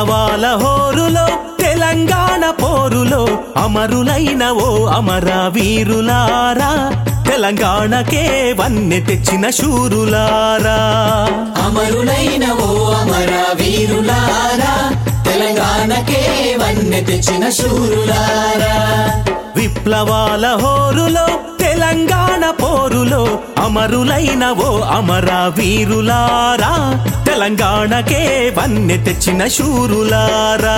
విప్లవాల హోరులో తెలంగాణ పోరులో అమరులైన ఓ అమర వీరులారా తెలంగాణకే వన్నె తెచ్చిన శూరులారా. అమరులైన ఓ అమర వీరులారా తెలంగాణకే వన్నె తెచ్చిన శూరులారా. విప్లవాల హోరులో తెలంగాణ పోరులో అమరులైన ఓ అమర వీరులారా తెలంగాణకే వన్నె తెచ్చిన శూరులారా.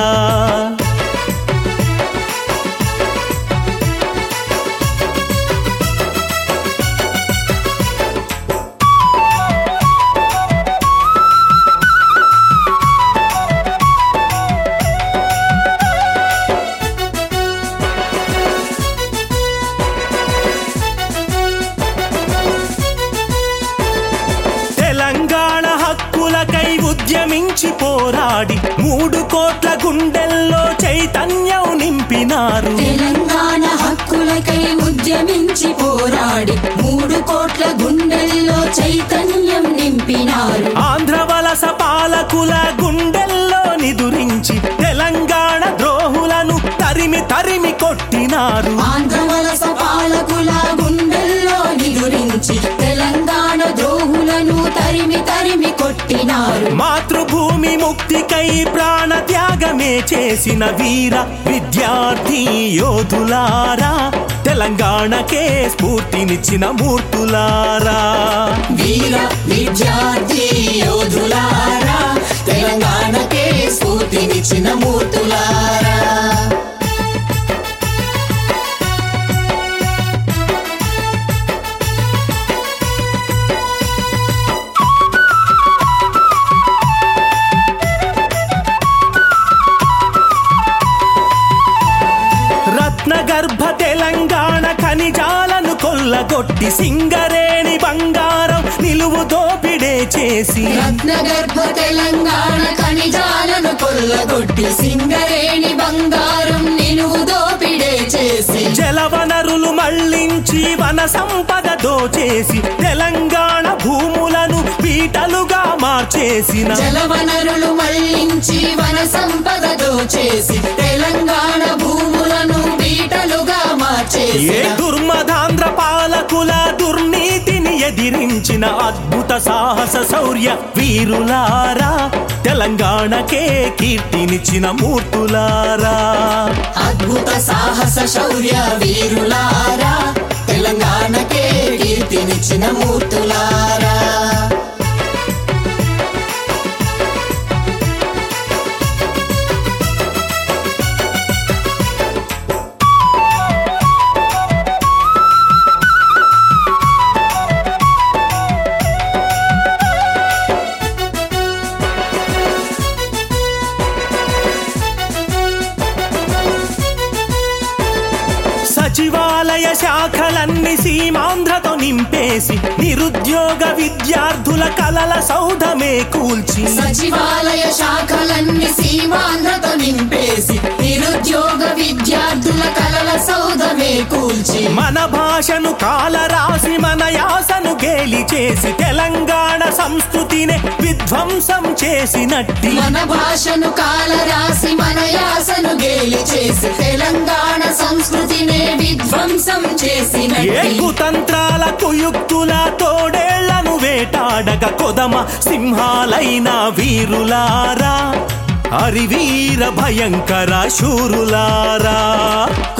పోరాడి మూడు కోట్ల గుండెల్లో చైతన్యం నింపినారు. తెలంగాణ హక్కులకై ఉద్యమించి పోరాడి మూడు కోట్ల గుండెల్లో చైతన్యం నింపినారు. ఆంధ్ర వలస పాలకుల గుండెల్లో నిదురించి తెలంగాణ ద్రోహులను తరిమి తరిమి కొట్టినారు. ఆంధ్ర వలస పాలకుల గుండెల్లో నిదురించి తెలంగాణ ద్రోహులను తరిమి తరిమి కొట్టినారు. మాతృభూమి ముక్తికై ప్రాణ త్యాగమే చేసిన వీర విద్యార్థి యోధులారా. తెలంగాణకే స్ఫూర్తినిచ్చిన మూర్తులారా. వీర విద్యార్థి యోధులారా తెలంగాణకే స్ఫూర్తినిచ్చిన మూర్తులారా. రత్నగర్భ తెలంగాణ ఖనిజాలను కొల్లగొట్టి సింగరేణి బంగారం నిలువు దోపిడే చేసి రత్నగర్భ తెలంగాణ ఖనిజాలను కొల్లగొట్టి సింగరేణి బంగారం నిలువు దోపిడే చేసి జలవనరులు మళ్ళించి వన సంపద దోచేసి తెలంగాణ భూములను పీటలుగా మార్చేసిన జలవనరులు మళ్ళించి వన సంపద దోచేసి మార్చేసి దుర్మధాంధ్ర పాలకుల దుర్నీతిని ఎదిరించిన అద్భుత సాహస శౌర్య వీరులారా తెలంగాణకే కీర్తినిచ్చిన మూర్తులారా. అద్భుత సాహస శౌర్య వీరులారా తెలంగాణకే కీర్తినిచ్చిన మూర్తులారా. శాఖలన్నీ సీమాంధ్రతో నింపేసి నిరుద్యోగ విద్యార్థుల కలల సౌధమే కూల్చి సచివాలయ శాఖలన్నీ సీమాంధ్రతో నింపేసి నిరుద్యోగ విద్యార్థుల కలల సౌధమే కూల్చి మన భాషను కాలరాసి మన యాసను గేలి చేసి తెలంగాణ సంస్కృతిని విధ్వంసం చేసినట్టి మన భాషను కాలరాసి మన యాసను గేలి చేసి చేసినట్టి కుతంత్రాల కుయుక్తుల తోడేళ్ళను వేటాడక కొదమ సింహాలైన వీరులారా హరివీర భయంకర శూరులారా.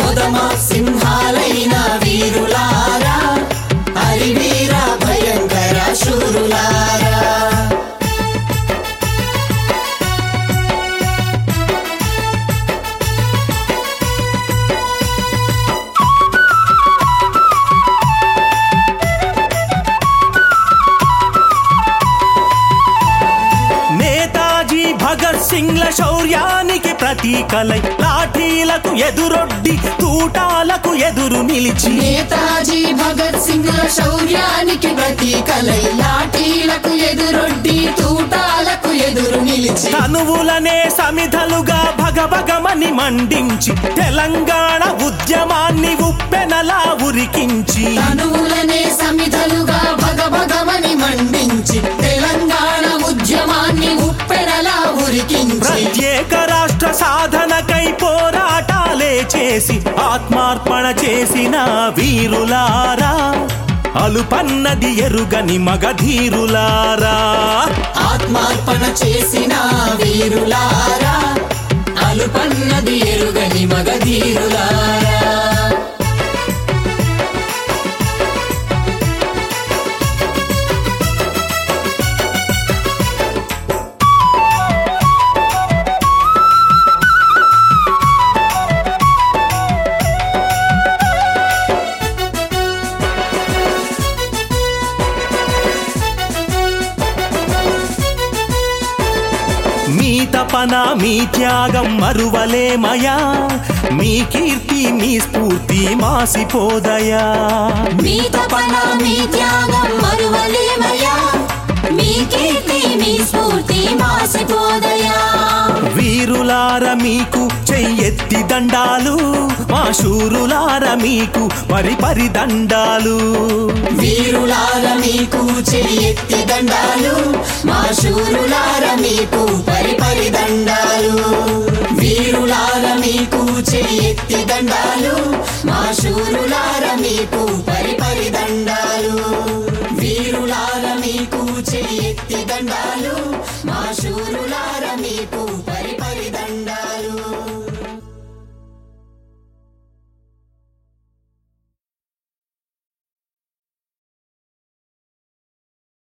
కొదమ సింహాలైన వీరులారా. సింగ్ల శౌర్యానికి ప్రతీకలై లాఠీలకు ఎదురొడ్డి తూటాలకు ఎదురు నిలిచి. నేతాజీ భగత్ సింగ్ శౌర్యానికి ప్రతీకలై లాఠీలకు ఎదురొడ్డి తూటాలకు ఎదురు నిలిచి. తనువులనే సమిధలుగా భగభగమని మండించి తెలంగాణ ఉద్యమాన్ని ఉప్పెనలా ఉరికించి. తనువులనే ఆత్మార్పణ చేసిన వీరులారా అలుపన్నది ఎరుగని మగధీరులారా. ఆత్మార్పణ చేసిన వీరులారా అలుపన్నది ఎరుగని మగధీరులారా. తపన మీ త్యాగం మరువలేమయా? మీ కీర్తి మీ స్ఫూర్తి మాసిపోదయా? మీ తపన మీ త్యాగం మరువలేమయ్యా మీ కీర్తి మీ స్ఫూర్తి మాసిపోదయా? వీరులార మీకు చెయ్యెత్తి దండాలు మా శూరులార మీకు పరి పరి దండాలు. వీరులార మీకు చెయ్యెత్తి దండాలు మా శూరులార మీకు పరిపరి దండాలు people.